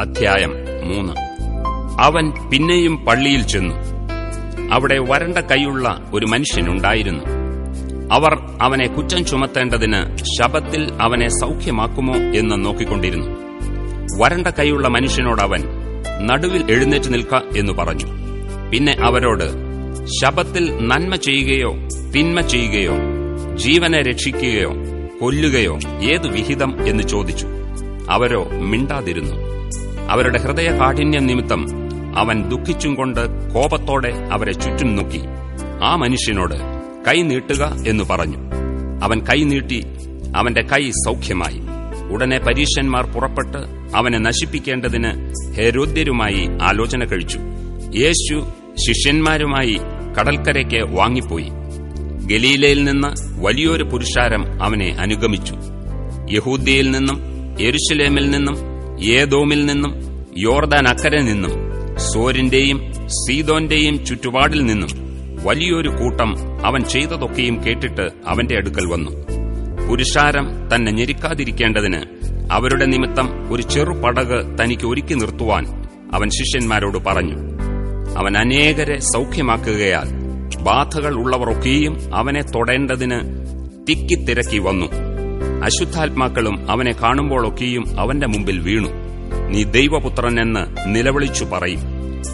അധ്യായം മൂന്ന്. അവൻ പിന്നെയും പള്ളിയിൽ ചെന്നു. അവിടെ വരണ്ട കൈയുള്ള ഒരു മനുഷ്യനുണ്ടായിരുന്നു. അവർ അവനെ കുറ്റം ചുമത്തേണ്ടതിന് ശബത്തിൽ അവനെ സൗഖ്യമാക്കുമോ എന്ന് നോക്കിക്കൊണ്ടിരുന്നു. വരണ്ട കൈയുള്ള മനുഷ്യനോട് അവൻ നടുവിൽ എഴുന്നേറ്റ് നിൽക്ക എന്ന് പറഞ്ഞു. പിന്നെ അവരോട് ശബത്തിൽ നന്മ ചെയ്യുകയോ തിന്മ ചെയ്യുകയോ ജീവനെ രക്ഷിക്കുകയോ കൊല്ലുകയോ ഏതു വിഹിതം? എന്ന് ചോദിച്ചു. അവരോ മിണ്ടാതിരുന്നു. അവരുടെ ഹൃദയ കാഠിന്യം നിമിത്തം അവൻ ദുഃഖിച്ചും കൊണ്ട് കോപത്തോടെ അവരെ ചുറ്റും നോക്കി. ആ മനുഷ്യനോട് കൈ നീട്ടുക എന്ന് പറഞ്ഞു. അവൻ കൈ നീട്ടി അവന്റെ കൈ സൗഖ്യമായി. ഉടനെ പരീശന്മാർ പുറപ്പെട്ട് അവനെ നശിപ്പിക്കേണ്ടതിന് ഹേരോദ്യരുമായി ആലോചന കഴിച്ചു. യേശു ശിഷ്യന്മാരുമായി കടൽക്കരയ്ക്ക് വാങ്ങിപ്പോയി. ഗലീലയിൽ നിന്ന് വലിയൊരു പുരുഷാരം അവനെ അനുഗമിച്ചു. യഹൂദ്യയിൽ നിന്നും യെരുശലേമിൽ നിന്നും ഏതോമിൽ നിന്നും യോർദാൻ അക്കരെ നിന്നും സോരിന്റെയും സീതോന്റെയും ചുറ്റുപാടിൽ നിന്നും വലിയൊരു കൂട്ടം അവൻ ചെയ്തതൊക്കെയും കേട്ടിട്ട് അവന്റെ അടുക്കൽ വന്നു. പുരുഷാരം തന്നെ ഞെരിക്കാതിരിക്കേണ്ടതിന് അവരുടെ നിമിത്തം ഒരു ചെറു പടക് തനിക്ക് ഒരുക്കി നിർത്തുവാൻ അവൻ ശിഷ്യന്മാരോട് പറഞ്ഞു. അവൻ അനേകരെ സൗഖ്യമാക്കുകയാൽ ബാധകൾ ഉള്ളവർ ഒക്കെയും അവനെ തൊടേണ്ടതിന് തിക്കിത്തിരക്കി വന്നു. അശുദ്ധാത്മാക്കളും അവനെ കാണുമ്പോഴൊക്കെയും അവന്റെ മുമ്പിൽ വീണു. നീ ദൈവപുത്രൻ എന്ന് നിലവിളിച്ചു പറയും.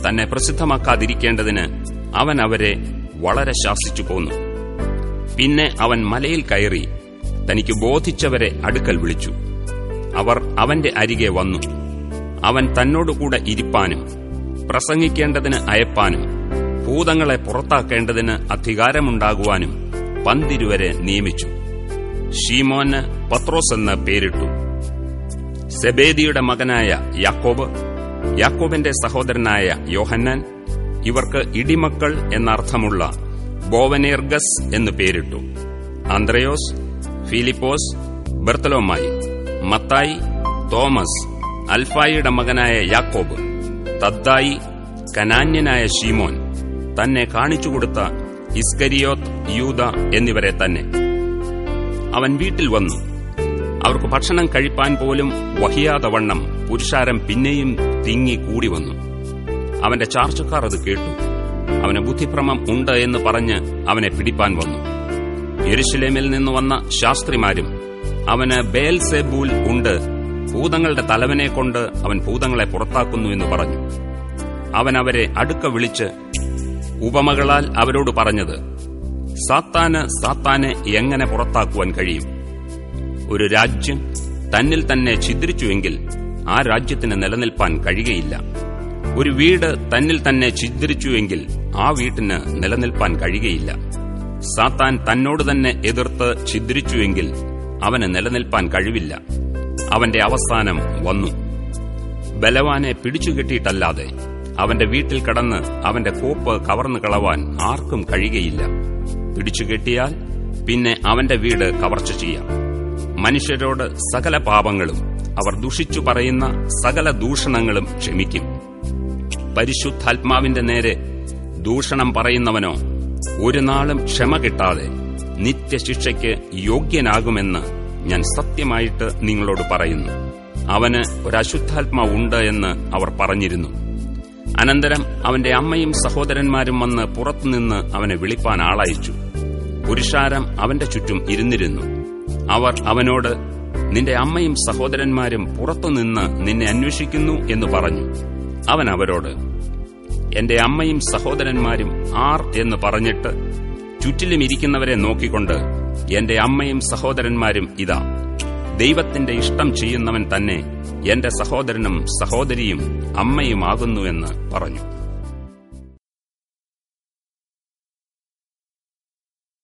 തന്നെ പ്രസിദ്ധമാക്കാതിരിക്കേണ്ടതിന് അവൻ അവരെ വളരെ ശാസിച്ചു പോന്നു. പിന്നെ അവൻ മലയിൽ കയറി തനിക്ക് ബോധിച്ചവരെ അടുക്കൽ വിളിച്ചു. അവർ അവന്റെ അരികെ വന്നു. അവൻ തന്നോടുകൂടെ ഇരിപ്പാനും പ്രസംഗിക്കേണ്ടതിന് അയപ്പാനും ഭൂതങ്ങളെ പുറത്താക്കേണ്ടതിന് അധികാരമുണ്ടാകുവാനും പന്തിരുവരെ നിയമിച്ചു. ഷീമോന് പത്രോസ് എന്ന് പേരിട്ടു. സെബേദിയുടെ മകനായ യാക്കോബ് യാക്കോബിന്റെ സഹോദരനായ യോഹന്നാൻ ഇവർക്ക് ഇടിമക്കൾ എന്നർത്ഥമുള്ള ബോവനേർഗസ് എന്ന് പേരിട്ടു. ആന്ത്രയോസ് ഫിലിപ്പോസ് ബർത്തലോമായി മത്തായി തോമസ് അൽഫായിയുടെ മകനായ യാക്കോബ് തദ്ദായി കനാന്യനായ ഷീമോൻ തന്നെ കാണിച്ചുകൊടുത്ത ഇസ്കരിയോത്ത് യൂത എന്നിവരെ തന്നെ. അവൻ വീട്ടിൽ വന്നു. അവർക്ക് ഭക്ഷണം കഴിപ്പാൻ പോലും വഹിയാതെ വണ്ണം പുരുഷാരം പിന്നെയും തിങ്ങി കൂടി വന്നു. അവന്റെ ചാർച്ചക്കാർ അത് കേട്ടു. അവന് ബുദ്ധിഭ്രമം ഉണ്ട് എന്ന് പറഞ്ഞ് അവനെ പിടിപ്പാൻ വന്നു. യെരുഷലേമിൽ നിന്ന് വന്ന ശാസ്ത്രിമാരും അവന് ബേൽസെബൂൽ ഉണ്ട് ഭൂതങ്ങളുടെ തലവനെ കൊണ്ട് അവൻ ഭൂതങ്ങളെ പുറത്താക്കുന്നു എന്ന് പറഞ്ഞു. അവൻ അവരെ അടുക്ക വിളിച്ച് ഉപമകളാൽ അവരോട് പറഞ്ഞത് സാത്താന് സാത്താനെ എങ്ങനെ പുറത്താക്കുവാൻ കഴിയും? ഒരു രാജ്യം തന്നിൽ തന്നെ ഛിദ്രിച്ചുവെങ്കിൽ ആ രാജ്യത്തിന് നിലനിൽപ്പാൻ കഴിയുകയില്ല. ഒരു വീട് തന്നിൽ തന്നെ ഛിദ്രിച്ചുവെങ്കിൽ ആ വീട്ടിന് നിലനിൽപ്പാൻ കഴിയുകയില്ല. സാത്താൻ തന്നോട് തന്നെ എതിർത്ത് ഛിദ്രിച്ചുവെങ്കിൽ അവന് നിലനിൽപ്പാൻ കഴിവില്ല. അവന്റെ അവസാനം വന്നു. ബലവാനെ പിടിച്ചുകെട്ടിയിട്ടല്ലാതെ അവന്റെ വീട്ടിൽ കടന്ന് അവന്റെ കോപ്പ് കവർന്നു കളവാൻ ആർക്കും കഴിയുകയില്ല. പിടിച്ചുകെട്ടിയാൽ പിന്നെ അവന്റെ വീട് കവർച്ച ചെയ്യാം. മനുഷ്യരോട് സകല പാപങ്ങളും അവർ ദുഷിച്ചു പറയുന്ന സകല ദൂഷണങ്ങളും ക്ഷമിക്കും. പരിശുദ്ധാത്മാവിന്റെ നേരെ ദൂഷണം പറയുന്നവനോ ഒരു നാളും ക്ഷമ കിട്ടാതെ നിത്യശിക്ഷയ്ക്ക് യോഗ്യനാകുമെന്ന് ഞാൻ സത്യമായിട്ട് നിങ്ങളോട് പറയുന്നു. അവന് ഒരശുദ്ധാത്മാവുണ്ട് എന്ന് അവർ പറഞ്ഞിരുന്നു. അനന്തരം അവന്റെ അമ്മയും സഹോദരന്മാരും വന്ന് പുറത്തുനിന്ന് അവനെ വിളിപ്പാൻ ആളയച്ചു. പുരുഷാരം അവന്റെ ചുറ്റും ഇരുന്നിരുന്നു. അവർ അവനോട് നിന്റെ അമ്മയും സഹോദരന്മാരും പുറത്തുനിന്ന് നിന്നെ അന്വേഷിക്കുന്നു എന്ന് പറഞ്ഞു. അവൻ അവരോട് എന്റെ അമ്മയും സഹോദരന്മാരും ആർ എന്ന് പറഞ്ഞിട്ട് ചുറ്റിലും ഇരിക്കുന്നവരെ നോക്കിക്കൊണ്ട് എന്റെ അമ്മയും സഹോദരന്മാരും ഇതാ. ദൈവത്തിന്റെ ഇഷ്ടം ചെയ്യുന്നവൻ തന്നെ എന്റെ സഹോദരനും സഹോദരിയും അമ്മയുമാകുന്നുവെന്ന് പറഞ്ഞു.